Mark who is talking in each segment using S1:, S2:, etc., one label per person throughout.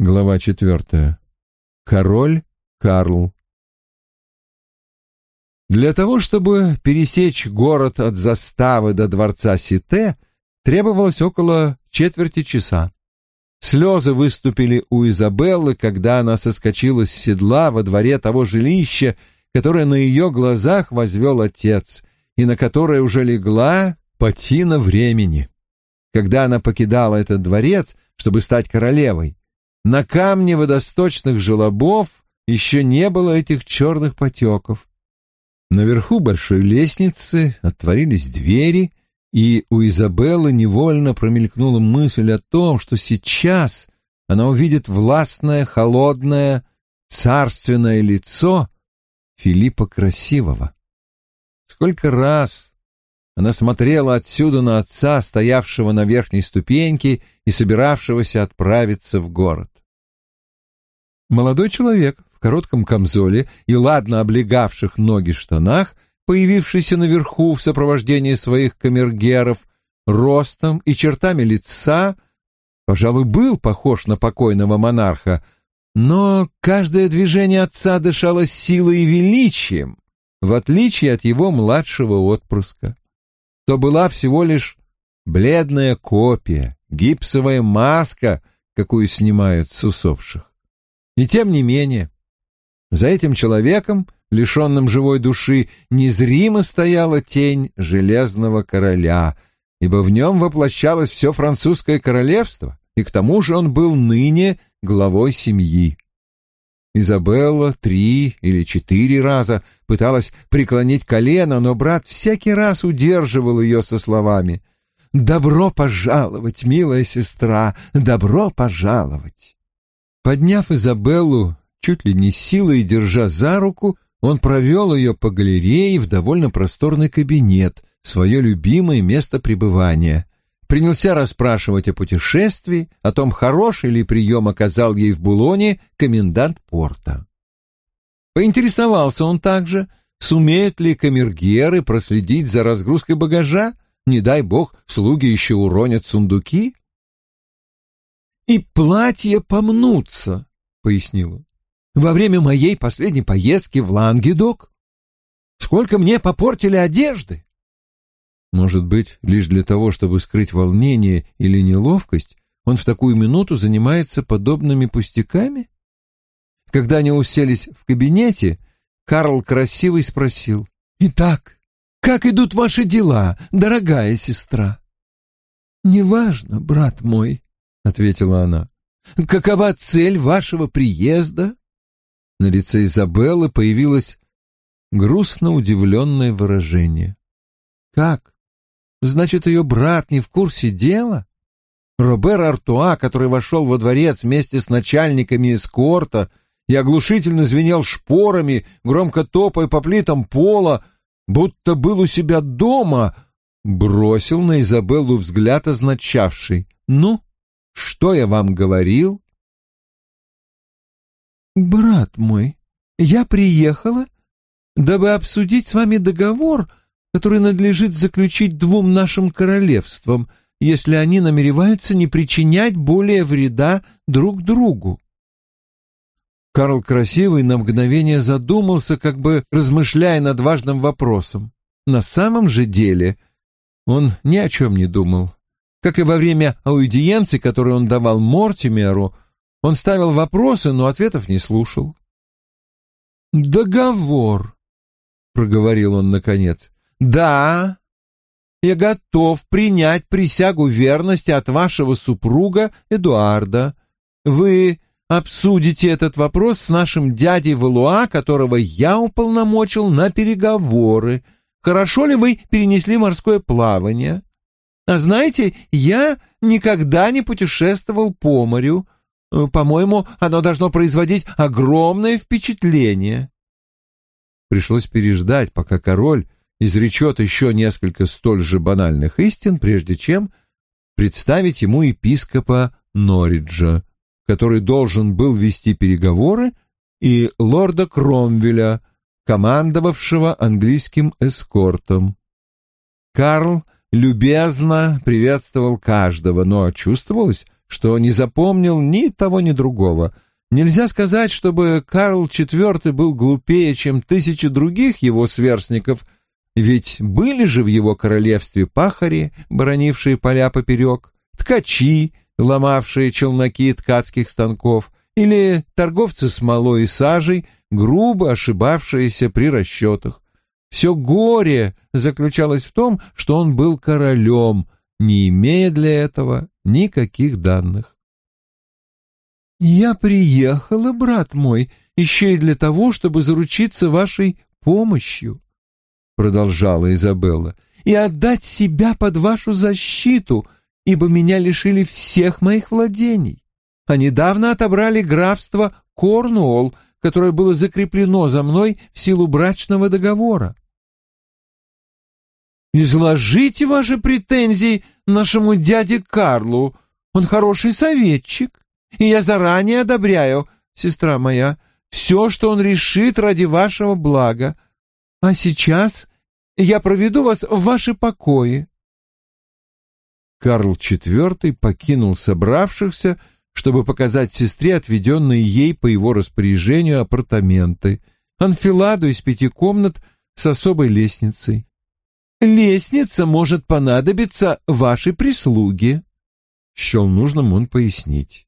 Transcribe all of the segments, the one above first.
S1: Глава четвертая. Король Карл. Для того, чтобы пересечь город от заставы до дворца Сите, требовалось около четверти часа. Слезы выступили у Изабеллы, когда она соскочила с седла во дворе того жилища, которое на ее глазах возвел отец, и на которое уже легла патина времени. Когда она покидала этот дворец, чтобы стать королевой, на камне водосточных желобов еще не было этих черных потеков. Наверху большой лестницы отворились двери, и у Изабеллы невольно промелькнула мысль о том, что сейчас она увидит властное, холодное, царственное лицо Филиппа Красивого. Сколько раз она смотрела отсюда на отца, стоявшего на верхней ступеньке и собиравшегося отправиться в город. Молодой человек в коротком камзоле и ладно облегавших ноги штанах, появившийся наверху в сопровождении своих камергеров, ростом и чертами лица, пожалуй, был похож на покойного монарха, но каждое движение отца дышало силой и величием, в отличие от его младшего отпрыска. То была всего лишь бледная копия, гипсовая маска, какую снимают с усопших. И тем не менее, за этим человеком, лишенным живой души, незримо стояла тень железного короля, ибо в нем воплощалось все французское королевство, и к тому же он был ныне главой семьи. Изабелла три или четыре раза пыталась преклонить колено, но брат всякий раз удерживал ее со словами «Добро пожаловать, милая сестра, добро пожаловать!» Подняв Изабеллу, чуть ли не силой держа за руку, он провел ее по галерее в довольно просторный кабинет, свое любимое место пребывания. Принялся расспрашивать о путешествии, о том, хороший ли прием оказал ей в Булоне комендант порта. Поинтересовался он также, сумеют ли камергеры проследить за разгрузкой багажа, не дай бог, слуги еще уронят сундуки, и платья помнутся, — пояснила. Во время моей последней поездки в Лангедок сколько мне попортили одежды. Может быть, лишь для того, чтобы скрыть волнение или неловкость, он в такую минуту занимается подобными пустяками? Когда они уселись в кабинете, Карл Красивый спросил. «Итак, как идут ваши дела, дорогая сестра?» «Неважно, брат мой», ответила она. Какова цель вашего приезда? На лице Изабеллы появилось грустно удивленное выражение. Как? Значит, ее брат не в курсе дела? Робер Артуа, который вошел во дворец вместе с начальниками эскорта и оглушительно звенел шпорами, громко топая по плитам пола, будто был у себя дома, бросил на Изабеллу взгляд, означавший «Ну, что я вам говорил? Брат мой, я приехала, дабы обсудить с вами договор, который надлежит заключить двум нашим королевствам, если они намереваются не причинять более вреда друг другу. Карл Красивый на мгновение задумался, как бы размышляя над важным вопросом. На самом же деле он ни о чем не думал. Как и во время аудиенции, которую он давал Мортимеру, он ставил вопросы, но ответов не слушал. «Договор», — проговорил он наконец. «Да, я готов принять присягу верности от вашего супруга Эдуарда. Вы обсудите этот вопрос с нашим дядей Валуа, которого я уполномочил на переговоры. Хорошо ли вы перенесли морское плавание? А знаете, я никогда не путешествовал по морю. По-моему, оно должно производить огромное впечатление. Пришлось переждать, пока король изречет еще несколько столь же банальных истин, прежде чем представить ему епископа Норриджа, который должен был вести переговоры, и лорда Кромвеля, командовавшего английским эскортом. Карл любезно приветствовал каждого, но чувствовалось, что не запомнил ни того, ни другого. Нельзя сказать, чтобы Карл IV был глупее, чем тысячи других его сверстников, ведь были же в его королевстве пахари, бронившие поля поперек, ткачи, ломавшие челноки ткацких станков, или торговцы смолой и сажей, грубо ошибавшиеся при расчетах. Все горе заключалось в том, что он был королем, не имея для этого никаких данных. «Я приехала, брат мой, еще и для того, чтобы заручиться вашей помощью», — продолжала Изабелла, «и отдать себя под вашу защиту, ибо меня лишили всех моих владений. А недавно отобрали графство Корнуолл, которое было закреплено за мной в силу брачного договора. Изложите ваши претензии нашему дяде Карлу. Он хороший советчик, и я заранее одобряю, сестра моя, все, что он решит ради вашего блага. А сейчас я проведу вас в ваши покои. Карл IV покинул собравшихся, чтобы показать сестре отведенные ей по его распоряжению апартаменты, анфиладу из пяти комнат с особой лестницей. «Лестница может понадобиться вашей прислуге», — счел нужным он пояснить.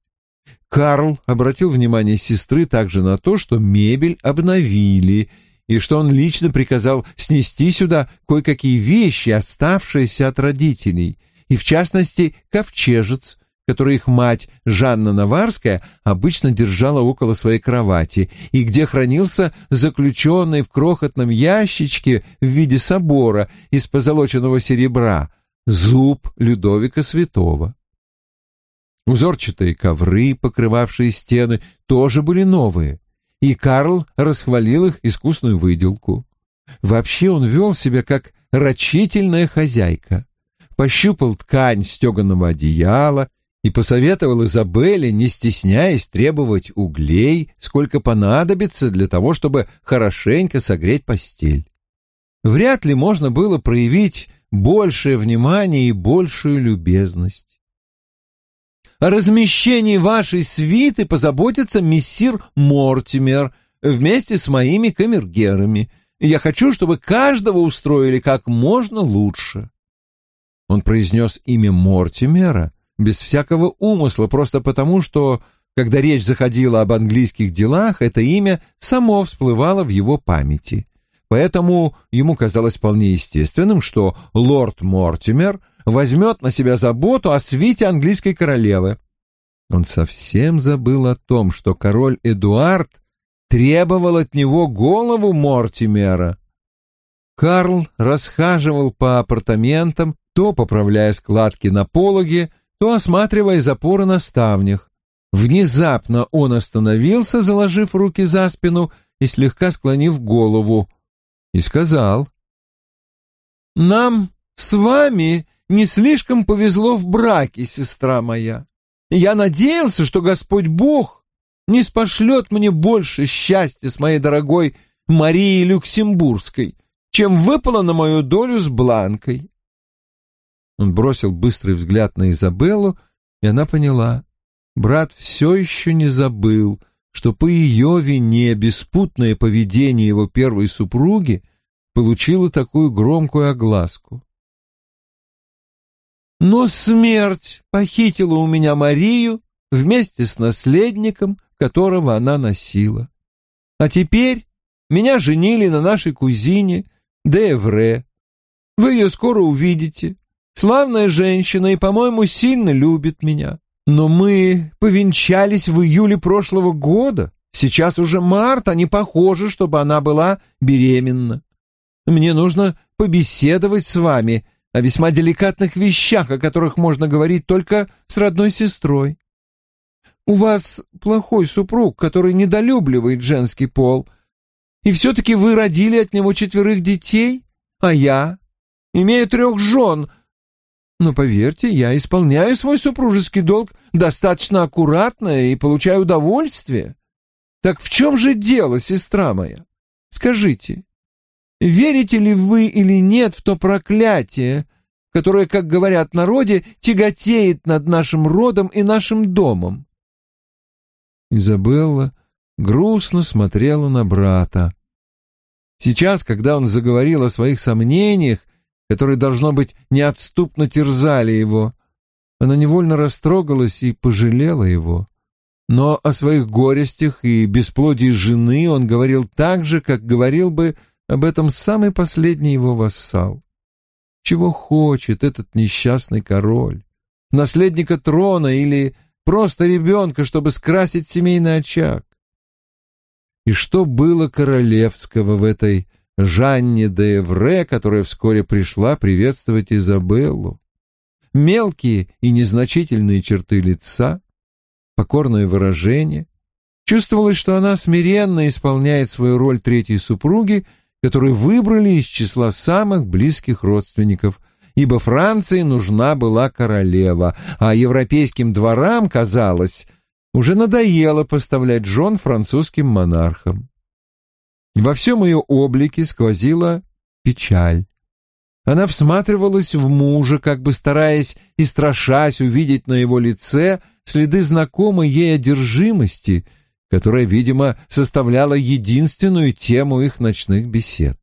S1: Карл обратил внимание сестры также на то, что мебель обновили, и что он лично приказал снести сюда кое-какие вещи, оставшиеся от родителей, и, в частности, ковчежец, который их мать Жанна Наварская обычно держала около своей кровати и где хранился заключенный в крохотном ящичке в виде собора из позолоченного серебра зуб Людовика Святого. Узорчатые ковры, покрывавшие стены, тоже были новые, и Карл расхвалил их искусную выделку. Вообще он вел себя как рачительная хозяйка. Пощупал ткань стеганого одеяла и посоветовал Изабелле, не стесняясь, требовать углей, сколько понадобится для того, чтобы хорошенько согреть постель. Вряд ли можно было проявить большее внимание и большую любезность. О размещении вашей свиты позаботится мессир Мортимер вместе с моими камергерами. Я хочу, чтобы каждого устроили как можно лучше. Он произнес имя Мортимера, без всякого умысла, просто потому, что, когда речь заходила об английских делах, это имя само всплывало в его памяти. Поэтому ему казалось вполне естественным, что лорд Мортимер возьмет на себя заботу о свите английской королевы. Он совсем забыл о том, что король Эдуард требовал от него голову Мортимера. Карл расхаживал по апартаментам, то поправляя складки на пологе, то осматривая запоры на ставнях. Внезапно он остановился, заложив руки за спину и слегка склонив голову, и сказал, «Нам с вами не слишком повезло в браке, сестра моя. Я надеялся, что Господь Бог не спошлет мне больше счастья с моей дорогой Марией Люксембургской, чем выпало на мою долю с Бланкой. Он бросил быстрый взгляд на Изабеллу, и она поняла. Брат все еще не забыл, что по ее вине беспутное поведение его первой супруги получило такую громкую огласку. Но смерть похитила у меня Марию вместе с наследником, которого она носила. А теперь меня женили на нашей кузине Девре. Вы ее скоро увидите. Славная женщина и, по-моему, сильно любит меня. Но мы повенчались в июле прошлого года. Сейчас уже март, а не похоже, чтобы она была беременна. Мне нужно побеседовать с вами о весьма деликатных вещах, о которых можно говорить только с родной сестрой. У вас плохой супруг, который недолюбливает женский пол, и все-таки вы родили от него четверых детей, а я, имею трех жен, но поверьте, я исполняю свой супружеский долг достаточно аккуратно и получаю удовольствие. Так в чем же дело, сестра моя? Скажите, верите ли вы или нет в то проклятие, которое, как говорят народе, тяготеет над нашим родом и нашим домом. Изабелла грустно смотрела на брата. Сейчас, когда он заговорил о своих сомнениях, которые, должно быть, неотступно терзали его, она невольно растрогалась и пожалела его. Но о своих горестях и бесплодии жены он говорил так же, как говорил бы об этом самый последний его вассал. Чего хочет этот несчастный король? Наследника трона или просто ребенка, чтобы скрасить семейный очаг? И что было королевского в этой Жанне де Эвре, которая вскоре пришла приветствовать Изабеллу? Мелкие и незначительные черты лица, покорное выражение. Чувствовалось, что она смиренно исполняет свою роль третьей супруги — которую выбрали из числа самых близких родственников, ибо Франции нужна была королева, а европейским дворам, казалось, уже надоело поставлять жен французским монархам. Во всем ее облике сквозила печаль. Она всматривалась в мужа, как бы стараясь и страшась увидеть на его лице следы знакомой ей одержимости — которая, видимо, составляла единственную тему их ночных бесед.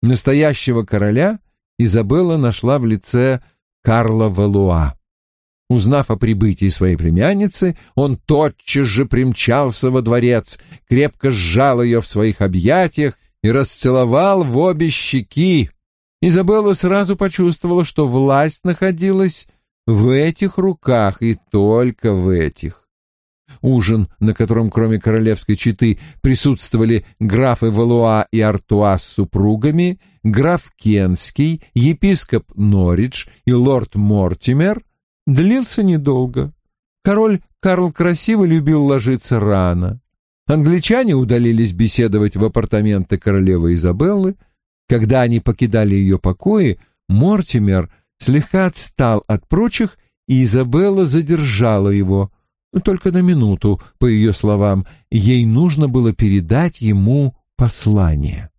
S1: Настоящего короля Изабелла нашла в лице Карла Валуа. Узнав о прибытии своей племянницы, он тотчас же примчался во дворец, крепко сжал ее в своих объятиях и расцеловал в обе щеки. Изабелла сразу почувствовала, что власть находилась в этих руках и только в этих ужин, на котором кроме королевской четы присутствовали графы Валуа и Артуа с супругами, граф Кенский, епископ Норридж и лорд Мортимер, длился недолго. Король Карл Красиво любил ложиться рано. Англичане удалились беседовать в апартаменты королевы Изабеллы. Когда они покидали ее покои, Мортимер слегка отстал от прочих, и Изабелла задержала его — только на минуту, по ее словам, ей нужно было передать ему послание.